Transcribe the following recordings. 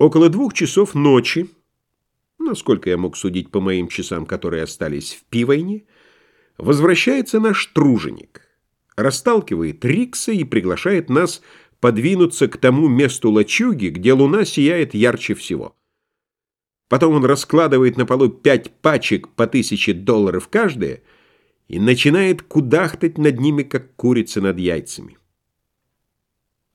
Около двух часов ночи, насколько я мог судить по моим часам, которые остались в пивойне, возвращается наш труженик, расталкивает Рикса и приглашает нас подвинуться к тому месту лачуги, где луна сияет ярче всего. Потом он раскладывает на полу пять пачек по тысяче долларов каждая и начинает кудахтать над ними, как курица над яйцами.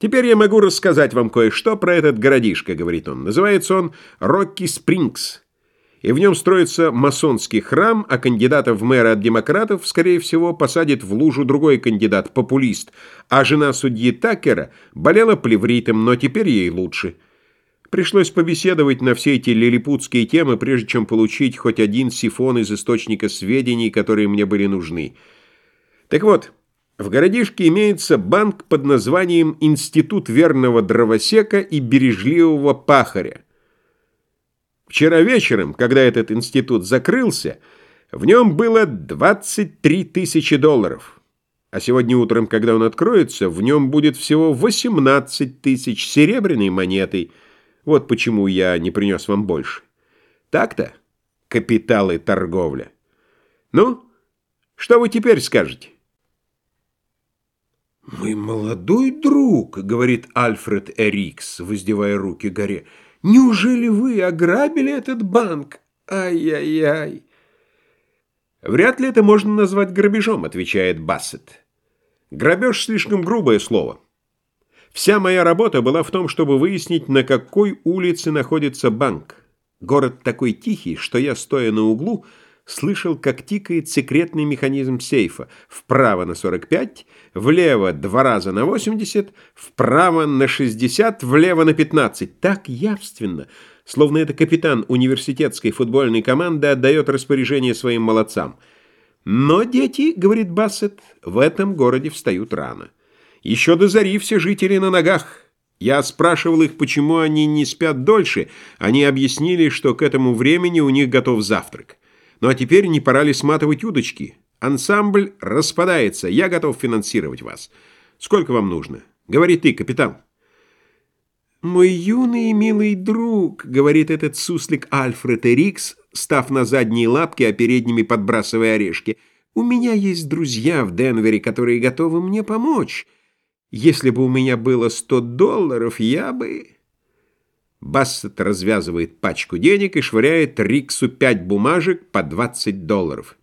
«Теперь я могу рассказать вам кое-что про этот городишко», — говорит он. «Называется он Рокки Спрингс, и в нем строится масонский храм, а кандидата в мэра от демократов, скорее всего, посадит в лужу другой кандидат, популист, а жена судьи Такера болела плевритом, но теперь ей лучше». Пришлось побеседовать на все эти лилипутские темы, прежде чем получить хоть один сифон из источника сведений, которые мне были нужны. Так вот... В городишке имеется банк под названием «Институт верного дровосека и бережливого пахаря». Вчера вечером, когда этот институт закрылся, в нем было 23 тысячи долларов. А сегодня утром, когда он откроется, в нем будет всего 18 тысяч серебряной монетой. Вот почему я не принес вам больше. Так-то? Капиталы торговля. Ну, что вы теперь скажете? «Мой молодой друг», — говорит Альфред Эрикс, воздевая руки горе, — «неужели вы ограбили этот банк? Ай-яй-яй!» «Вряд ли это можно назвать грабежом», — отвечает Бассет. «Грабеж — слишком грубое слово. Вся моя работа была в том, чтобы выяснить, на какой улице находится банк. Город такой тихий, что я, стоя на углу, — слышал, как тикает секретный механизм сейфа. Вправо на 45, влево два раза на 80, вправо на 60, влево на 15. Так явственно, словно это капитан университетской футбольной команды отдает распоряжение своим молодцам. Но дети, говорит Бассет, в этом городе встают рано. Еще до зари все жители на ногах. Я спрашивал их, почему они не спят дольше. Они объяснили, что к этому времени у них готов завтрак. Ну а теперь не пора ли сматывать удочки? Ансамбль распадается, я готов финансировать вас. Сколько вам нужно? Говори ты, капитан. «Мой юный и милый друг», — говорит этот суслик Альфред Эрикс, став на задние лапки, а передними подбрасывая орешки, «у меня есть друзья в Денвере, которые готовы мне помочь. Если бы у меня было сто долларов, я бы...» Бассет развязывает пачку денег и швыряет Риксу пять бумажек по 20 долларов.